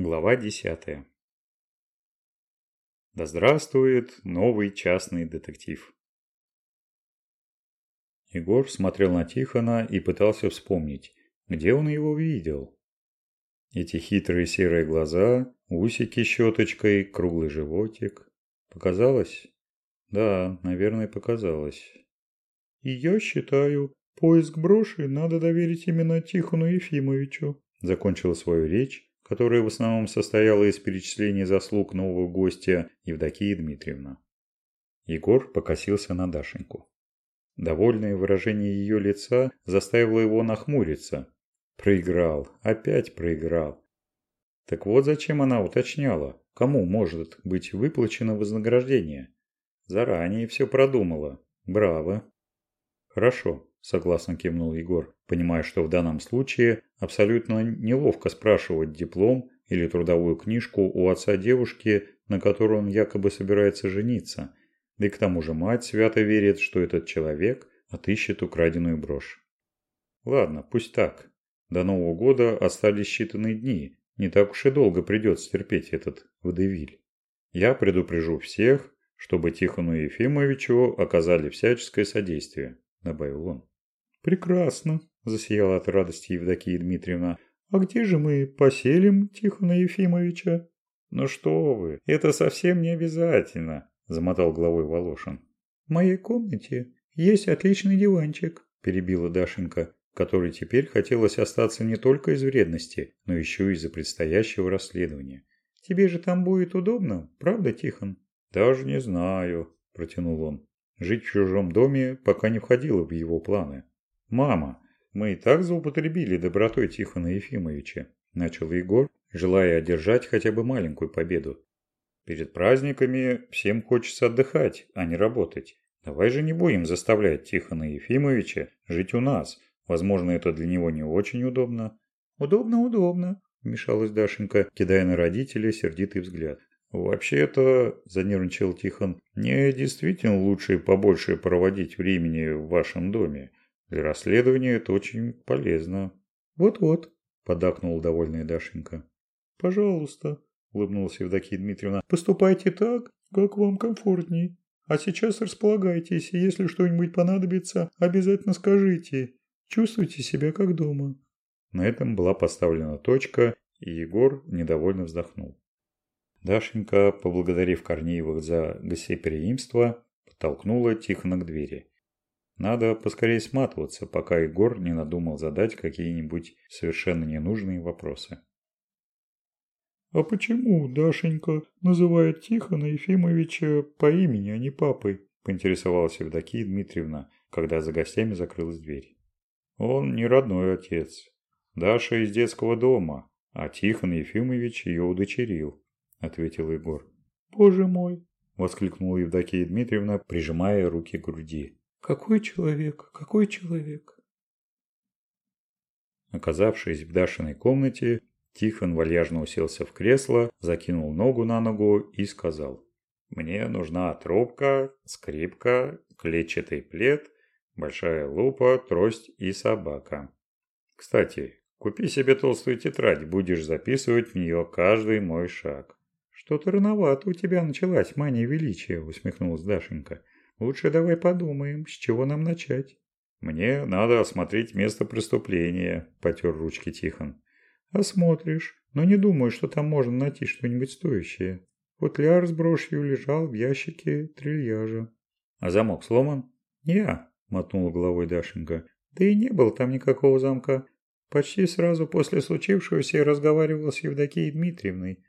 Глава 10. Да здравствует новый частный детектив. Егор смотрел на Тихона и пытался вспомнить, где он его видел. Эти хитрые серые глаза, усики щеточкой, круглый животик. Показалось? Да, наверное, показалось. И я считаю, поиск броши надо доверить именно Тихону Ефимовичу. Закончила свою речь которая в основном состояла из перечисления заслуг нового гостя Евдокии Дмитриевна. Егор покосился на Дашеньку. Довольное выражение ее лица заставило его нахмуриться. Проиграл, опять проиграл. Так вот зачем она уточняла, кому может быть выплачено вознаграждение. Заранее все продумала. Браво. Хорошо, согласно кивнул Егор, понимая, что в данном случае абсолютно неловко спрашивать диплом или трудовую книжку у отца девушки, на которой он якобы собирается жениться. Да и к тому же мать свято верит, что этот человек отыщет украденную брошь. Ладно, пусть так. До Нового года остались считанные дни. Не так уж и долго придется терпеть этот водевиль. Я предупрежу всех, чтобы Тихону Ефимовичу оказали всяческое содействие, добавил он. «Прекрасно», – засияла от радости Евдокия Дмитриевна. «А где же мы поселим Тихона Ефимовича?» «Ну что вы, это совсем не обязательно», – замотал головой Волошин. «В моей комнате есть отличный диванчик», – перебила Дашенька, которой теперь хотелось остаться не только из вредности, но еще и из-за предстоящего расследования. «Тебе же там будет удобно, правда, Тихон?» «Даже не знаю», – протянул он. Жить в чужом доме пока не входило в его планы. «Мама, мы и так злоупотребили добротой Тихона Ефимовича», – начал Егор, желая одержать хотя бы маленькую победу. «Перед праздниками всем хочется отдыхать, а не работать. Давай же не будем заставлять Тихона Ефимовича жить у нас. Возможно, это для него не очень удобно». «Удобно, удобно», – вмешалась Дашенька, кидая на родителя сердитый взгляд. «Вообще-то», – занервничал Тихон, – «мне действительно лучше побольше проводить времени в вашем доме. Для расследования это очень полезно. Вот-вот, подакнул довольная Дашенька. Пожалуйста, улыбнулась Евдокия Дмитриевна, поступайте так, как вам комфортней. А сейчас располагайтесь, и если что-нибудь понадобится, обязательно скажите. Чувствуйте себя как дома. На этом была поставлена точка, и Егор недовольно вздохнул. Дашенька, поблагодарив Корнеевых за гостеприимство, подтолкнула Тихона к двери. Надо поскорее сматываться, пока Егор не надумал задать какие-нибудь совершенно ненужные вопросы. «А почему Дашенька называет Тихона Ефимовича по имени, а не папой?» – поинтересовалась Евдокия Дмитриевна, когда за гостями закрылась дверь. «Он не родной отец. Даша из детского дома, а Тихон Ефимович ее удочерил», – ответил Егор. «Боже мой!» – воскликнула Евдокия Дмитриевна, прижимая руки к груди. Какой человек? Какой человек? Оказавшись в Дашиной комнате, Тихон вальяжно уселся в кресло, закинул ногу на ногу и сказал. «Мне нужна трубка, скрипка, клетчатый плед, большая лупа, трость и собака. Кстати, купи себе толстую тетрадь, будешь записывать в нее каждый мой шаг». «Что-то рановато у тебя началась мания величия», – усмехнулась Дашенька. Лучше давай подумаем, с чего нам начать. Мне надо осмотреть место преступления, потер ручки Тихон. Осмотришь, но не думаю, что там можно найти что-нибудь стоящее. Футляр с брошью лежал в ящике трильяжа. А замок сломан? Не, мотнула головой Дашенька. Да и не было там никакого замка. Почти сразу после случившегося я разговаривал с Евдокией Дмитриевной.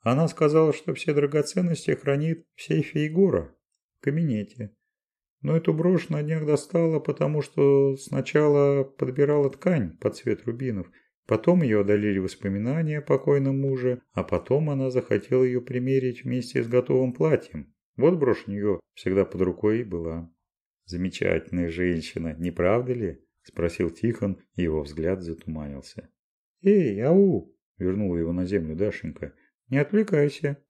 Она сказала, что все драгоценности хранит в сейфе Егора кабинете. Но эту брошь на днях достала, потому что сначала подбирала ткань под цвет рубинов, потом ее одолели воспоминания о покойном муже, а потом она захотела ее примерить вместе с готовым платьем. Вот брошь у нее всегда под рукой и была. «Замечательная женщина, не правда ли?» – спросил Тихон, и его взгляд затуманился. «Эй, ау!» – вернула его на землю Дашенька. «Не отвлекайся.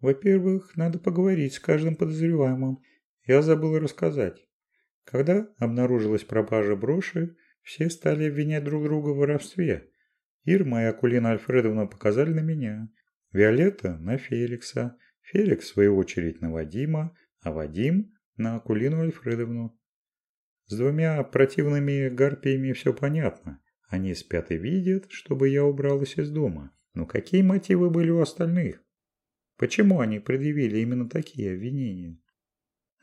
Во-первых, надо поговорить с каждым подозреваемым. Я забыл рассказать. Когда обнаружилась пропажа броши, все стали обвинять друг друга в воровстве. Ирма и Акулина Альфредовна показали на меня. Виолетта – на Феликса. Феликс, в свою очередь, на Вадима, а Вадим – на Акулину Альфредовну. С двумя противными гарпиями все понятно. Они спят и видят, чтобы я убралась из дома. Но какие мотивы были у остальных? Почему они предъявили именно такие обвинения?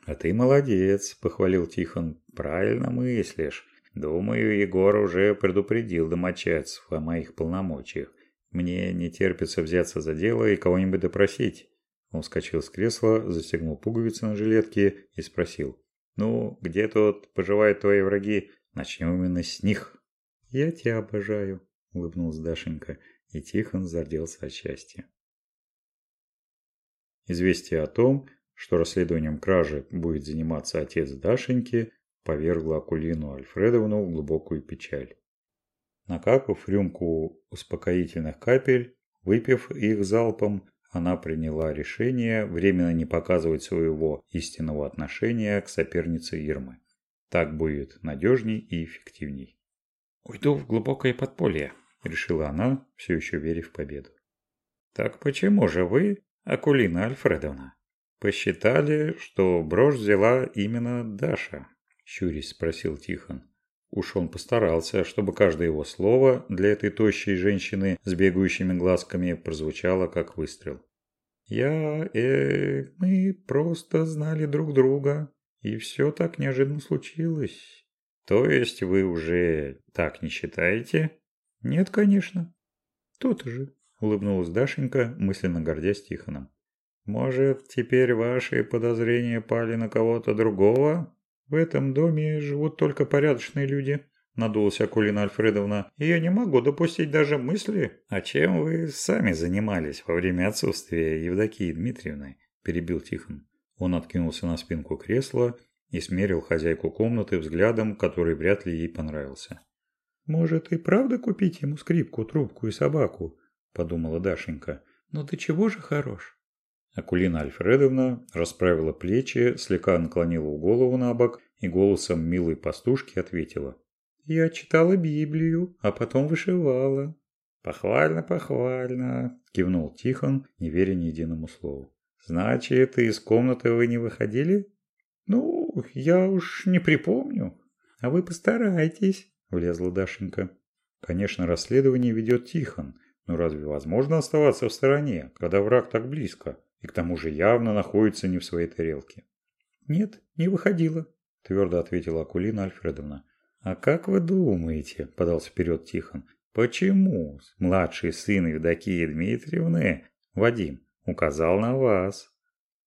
«А ты молодец», – похвалил Тихон. «Правильно мыслишь. Думаю, Егор уже предупредил домочадцев о моих полномочиях. Мне не терпится взяться за дело и кого-нибудь допросить». Он вскочил с кресла, застегнул пуговицы на жилетке и спросил. «Ну, где тут поживают твои враги? Начнем именно с них». «Я тебя обожаю», – улыбнулась Дашенька, и Тихон зарделся от счастья. Известие о том, что расследованием кражи будет заниматься отец Дашеньки, повергло Акулину Альфредовну в глубокую печаль. Накапав рюмку успокоительных капель, выпив их залпом, она приняла решение временно не показывать своего истинного отношения к сопернице Ирмы. Так будет надежней и эффективней. «Уйду в глубокое подполье», – решила она, все еще веря в победу. «Так почему же вы, Акулина Альфредовна, посчитали, что брошь взяла именно Даша?» – щурясь спросил Тихон. Уж он постарался, чтобы каждое его слово для этой тощей женщины с бегающими глазками прозвучало как выстрел. «Я... э... мы просто знали друг друга, и все так неожиданно случилось». «То есть вы уже так не считаете?» «Нет, конечно». «То-то же», – улыбнулась Дашенька, мысленно гордясь Тихоном. «Может, теперь ваши подозрения пали на кого-то другого?» «В этом доме живут только порядочные люди», – надулась Акулина Альфредовна. «И я не могу допустить даже мысли». «А чем вы сами занимались во время отсутствия Евдокии Дмитриевны?» – перебил Тихон. Он откинулся на спинку кресла и смерил хозяйку комнаты взглядом, который вряд ли ей понравился. «Может, и правда купить ему скрипку, трубку и собаку?» – подумала Дашенька. «Но ты чего же хорош?» Акулина Альфредовна расправила плечи, слегка наклонила голову на бок и голосом милой пастушки ответила. «Я читала Библию, а потом вышивала». «Похвально, похвально», – кивнул Тихон, не веря ни единому слову. «Значит, из комнаты вы не выходили?» «Ну, я уж не припомню. А вы постарайтесь», – влезла Дашенька. Конечно, расследование ведет Тихон, но разве возможно оставаться в стороне, когда враг так близко? и к тому же явно находится не в своей тарелке. «Нет, не выходила», – твердо ответила Акулина Альфредовна. «А как вы думаете?» – подался вперед Тихон. «Почему младший сын Евдокии Дмитриевны, Вадим, указал на вас?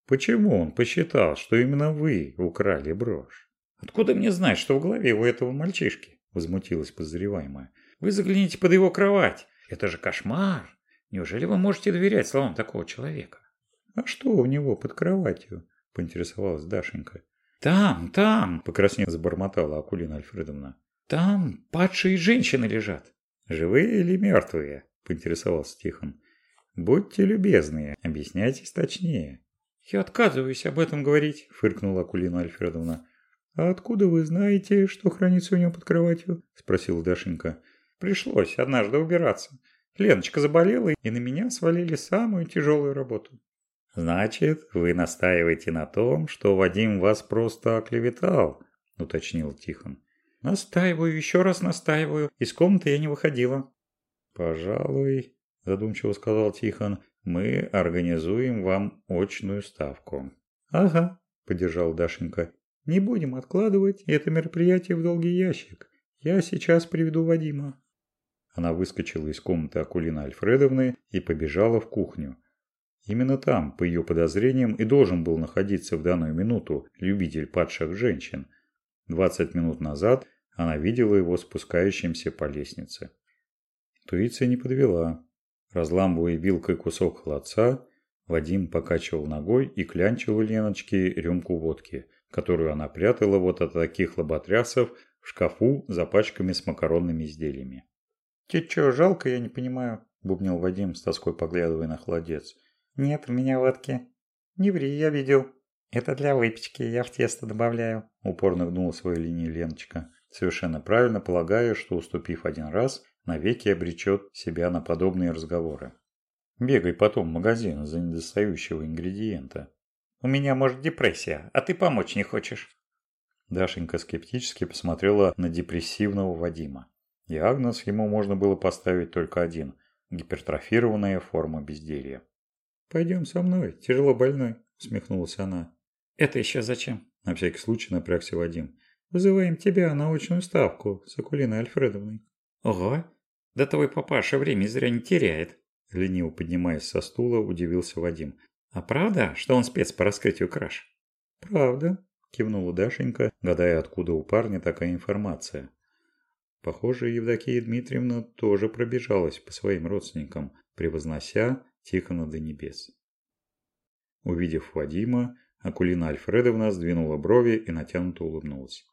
Почему он посчитал, что именно вы украли брошь?» «Откуда мне знать, что в голове у этого мальчишки?» – возмутилась подозреваемая. «Вы загляните под его кровать. Это же кошмар. Неужели вы можете доверять словам такого человека?» «А что у него под кроватью?» – поинтересовалась Дашенька. «Там, там!» – покраснев забормотала Акулина Альфредовна. «Там падшие женщины лежат». «Живые или мертвые?» – поинтересовался Тихон. «Будьте любезны, объясняйтесь точнее». «Я отказываюсь об этом говорить», – фыркнула Акулина Альфредовна. «А откуда вы знаете, что хранится у него под кроватью?» – спросила Дашенька. «Пришлось однажды убираться. Леночка заболела, и на меня свалили самую тяжелую работу». «Значит, вы настаиваете на том, что Вадим вас просто оклеветал», – уточнил Тихон. «Настаиваю, еще раз настаиваю. Из комнаты я не выходила». «Пожалуй», – задумчиво сказал Тихон, – «мы организуем вам очную ставку». «Ага», – поддержал Дашенька. «Не будем откладывать это мероприятие в долгий ящик. Я сейчас приведу Вадима». Она выскочила из комнаты Акулины Альфредовны и побежала в кухню. Именно там, по ее подозрениям, и должен был находиться в данную минуту любитель падших женщин. 20 минут назад она видела его спускающимся по лестнице. Туиция не подвела. Разламывая вилкой кусок холодца, Вадим покачивал ногой и клянчил у Леночки рюмку водки, которую она прятала вот от таких лоботрясов в шкафу за пачками с макаронными изделиями. «Тебе что, жалко, я не понимаю?» – бубнил Вадим с тоской поглядывая на холодец. «Нет у меня водки». «Не ври, я видел». «Это для выпечки, я в тесто добавляю», – упорно гнула свою линию Леночка, совершенно правильно полагая, что уступив один раз, навеки обречет себя на подобные разговоры. Бегай потом в магазин за недостающего ингредиента. У меня, может, депрессия, а ты помочь не хочешь. Дашенька скептически посмотрела на депрессивного Вадима. Диагноз ему можно было поставить только один – гипертрофированная форма безделья. «Пойдем со мной, тяжело больной», – усмехнулась она. «Это еще зачем?» – на всякий случай напрягся Вадим. «Вызываем тебя на очную ставку с Акулиной Альфредовной». «Ого, да твой папаша время зря не теряет», – лениво поднимаясь со стула, удивился Вадим. «А правда, что он спец по раскрытию краж?» «Правда», Кивнула Дашенька, гадая, откуда у парня такая информация. Похоже, Евдокия Дмитриевна тоже пробежалась по своим родственникам, превознося Тихона до небес. Увидев Вадима, Акулина Альфредовна сдвинула брови и натянуто улыбнулась.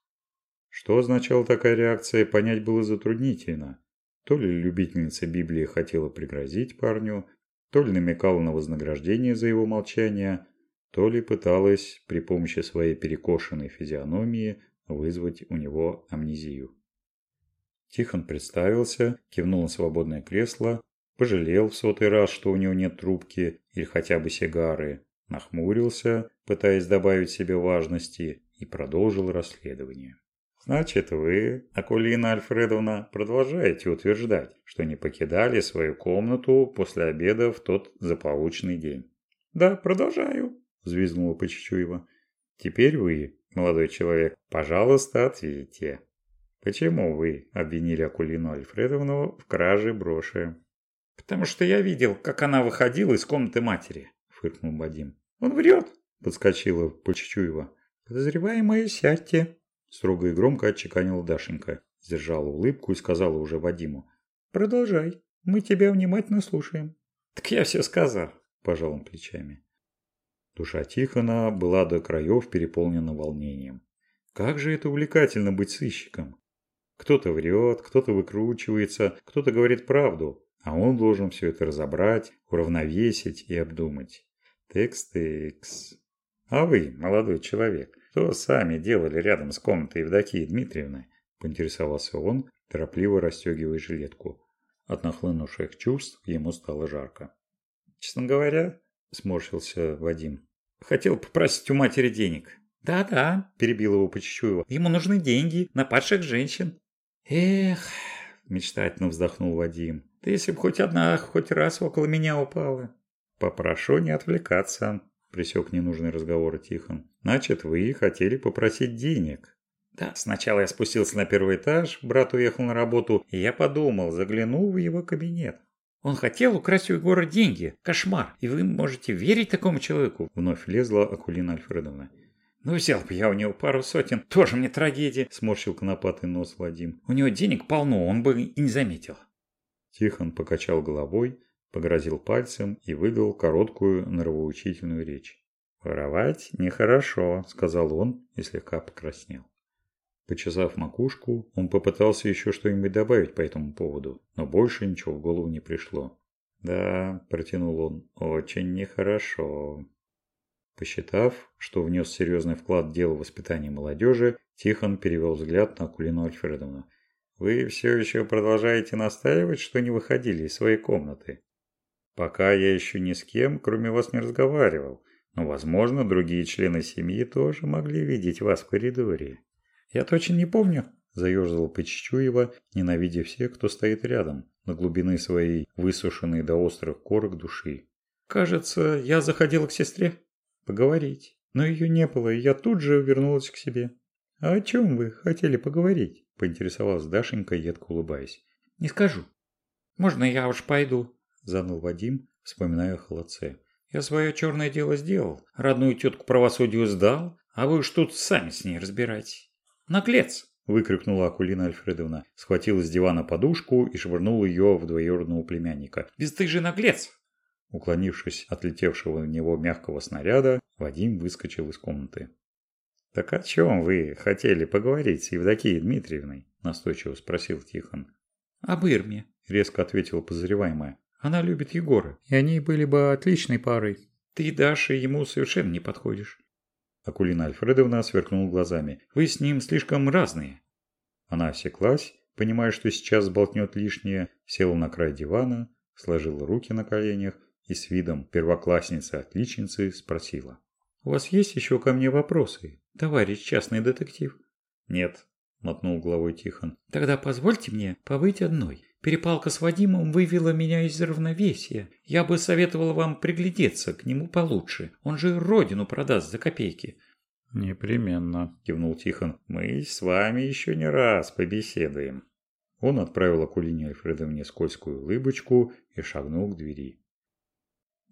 Что означала такая реакция, понять было затруднительно. То ли любительница Библии хотела пригрозить парню, то ли намекала на вознаграждение за его молчание, то ли пыталась при помощи своей перекошенной физиономии вызвать у него амнезию. Тихон представился, кивнул на свободное кресло, пожалел в сотый раз, что у него нет трубки или хотя бы сигары, нахмурился, пытаясь добавить себе важности, и продолжил расследование. «Значит, вы, Акулина Альфредовна, продолжаете утверждать, что не покидали свою комнату после обеда в тот заполучный день?» «Да, продолжаю», взвизгнула Почечуева. «Теперь вы, молодой человек, пожалуйста, ответьте. Почему вы обвинили Акулину Альфредовну в краже броши?» «Потому что я видел, как она выходила из комнаты матери», – фыркнул Вадим. «Он врет!» – подскочила Почечуева. «Подозреваемая, сядьте!» – строго и громко отчеканила Дашенька. Сдержала улыбку и сказала уже Вадиму. «Продолжай, мы тебя внимательно слушаем». «Так я все сказал», – пожал он плечами. Душа Тихона была до краев переполнена волнением. Как же это увлекательно быть сыщиком! Кто-то врет, кто-то выкручивается, кто-то говорит правду, а он должен все это разобрать, уравновесить и обдумать. Текст-текс. А вы, молодой человек, что сами делали рядом с комнатой Евдокии Дмитриевны? Поинтересовался он, торопливо расстегивая жилетку. От нахлынувших чувств ему стало жарко. Честно говоря, сморщился Вадим. Хотел попросить у матери денег. «Да-да», – перебил его Почечуева. «Ему нужны деньги на падших женщин». «Эх», – мечтательно вздохнул Вадим. «Да если бы хоть одна хоть раз около меня упала». «Попрошу не отвлекаться», – присек ненужный разговор Тихон. «Значит, вы хотели попросить денег». «Да, сначала я спустился на первый этаж, брат уехал на работу, и я подумал, загляну в его кабинет. Он хотел украсть у Егора деньги. Кошмар. И вы можете верить такому человеку?» Вновь лезла Акулина Альфредовна. «Ну взял бы я у него пару сотен. Тоже мне трагедия», – сморщил конопатый нос Вадим. «У него денег полно, он бы и не заметил». Тихон покачал головой, погрозил пальцем и выдал короткую норовоучительную речь. «Воровать нехорошо», – сказал он и слегка покраснел. Почесав макушку, он попытался еще что-нибудь добавить по этому поводу, но больше ничего в голову не пришло. «Да», – протянул он, – «очень нехорошо». Посчитав, что внес серьезный вклад в дело воспитания молодежи, Тихон перевел взгляд на Акулину Альфредовну. «Вы все еще продолжаете настаивать, что не выходили из своей комнаты?» «Пока я еще ни с кем, кроме вас, не разговаривал, но, возможно, другие члены семьи тоже могли видеть вас в коридоре». «Я точно не помню», – заерзал Почечуева, ненавидя всех, кто стоит рядом, на глубины своей высушенной до острых корок души. «Кажется, я заходила к сестре поговорить, но ее не было, и я тут же вернулась к себе». «А о чем вы хотели поговорить?» – поинтересовалась Дашенька, едко улыбаясь. «Не скажу. Можно я уж пойду?» – заныл Вадим, вспоминая о холодце. «Я свое черное дело сделал, родную тетку правосудию сдал, а вы уж тут сами с ней разбирайтесь». Наглец!» – выкрикнула Акулина Альфредовна. Схватила с дивана подушку и швырнула ее в двоюродного племянника. «Бесстыжий наглец!» Уклонившись от летевшего в него мягкого снаряда, Вадим выскочил из комнаты. «Так о чем вы хотели поговорить с Евдокией Дмитриевной?» – настойчиво спросил Тихон. «Об Ирме», – резко ответила подозреваемая. «Она любит Егора, и они были бы отличной парой. Ты, Даша, ему совершенно не подходишь. Акулина Альфредовна сверкнула глазами. «Вы с ним слишком разные». Она осеклась, понимая, что сейчас сболтнет лишнее, села на край дивана, сложила руки на коленях и с видом первоклассницы-отличницы спросила. «У вас есть еще ко мне вопросы, товарищ частный детектив?» «Нет», – мотнул головой Тихон. «Тогда позвольте мне побыть одной. Перепалка с Вадимом вывела меня из равновесия. Я бы советовал вам приглядеться к нему получше. Он же родину продаст за копейки». «Непременно», – кивнул Тихон. «Мы с вами еще не раз побеседуем». Он отправил Акулине Альфредовне скользкую улыбочку и шагнул к двери.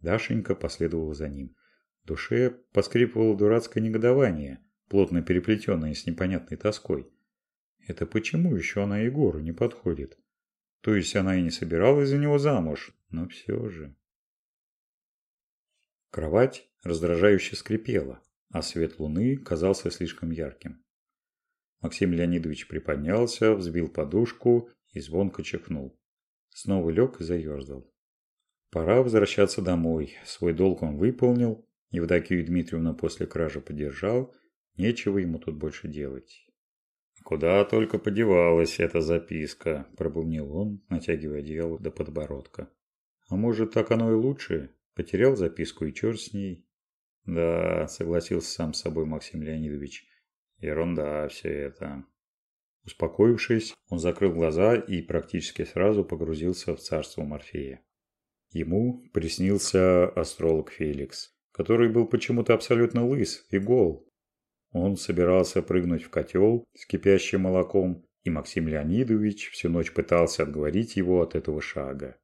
Дашенька последовала за ним. В душе поскрипывало дурацкое негодование, плотно переплетенное с непонятной тоской. Это почему еще она Егору не подходит? То есть она и не собиралась за него замуж, но все же. Кровать раздражающе скрипела, а свет луны казался слишком ярким. Максим Леонидович приподнялся, взбил подушку и звонко чихнул. Снова лег и заерзал. Пора возвращаться домой. Свой долг он выполнил. Евдокию Дмитриевну после кражи поддержал. Нечего ему тут больше делать. «Куда только подевалась эта записка», – пробумнил он, натягивая одеяло до подбородка. «А может, так оно и лучше? Потерял записку и черт с ней». «Да», – согласился сам с собой Максим Леонидович. «Ерунда все это». Успокоившись, он закрыл глаза и практически сразу погрузился в царство Морфея. Ему приснился астролог Феликс, который был почему-то абсолютно лыс и гол, он собирался прыгнуть в котел с кипящим молоком, и Максим Леонидович всю ночь пытался отговорить его от этого шага.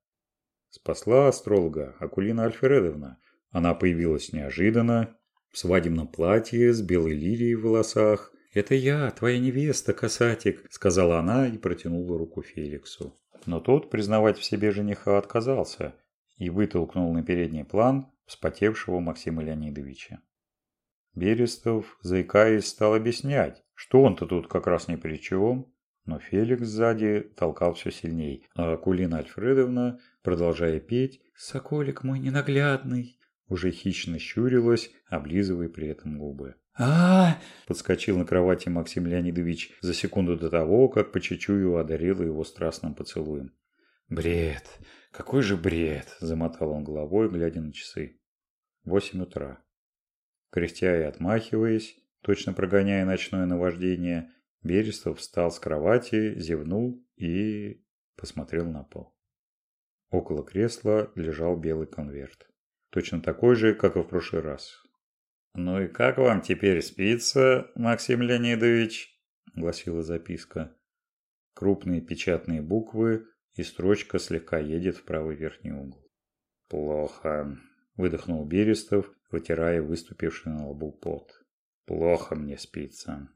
Спасла астролога Акулина Альфредовна. Она появилась неожиданно, в свадебном платье с белой лилией в волосах. «Это я, твоя невеста, касатик», – сказала она и протянула руку Феликсу. Но тот признавать в себе жениха отказался и вытолкнул на передний план вспотевшего Максима Леонидовича. Берестов, заикаясь, стал объяснять, что он-то тут как раз ни при чем, но Феликс сзади толкал все сильней, а Акулина Альфредовна, продолжая петь «Соколик мой ненаглядный», уже хищно щурилась, облизывая при этом губы. а, подскочил на кровати Максим Леонидович за секунду до того, как по чечую одарила его страстным поцелуем. «Бред! Какой же бред!» – замотал он головой, глядя на часы. Восемь утра. Кряхтя и отмахиваясь, точно прогоняя ночное наваждение, Берестов встал с кровати, зевнул и посмотрел на пол. Около кресла лежал белый конверт. Точно такой же, как и в прошлый раз. «Ну и как вам теперь спится, Максим Леонидович?» – гласила записка. Крупные печатные буквы и строчка слегка едет в правый верхний угол. «Плохо», – выдохнул Берестов, вытирая выступивший на лбу пот. «Плохо мне спится.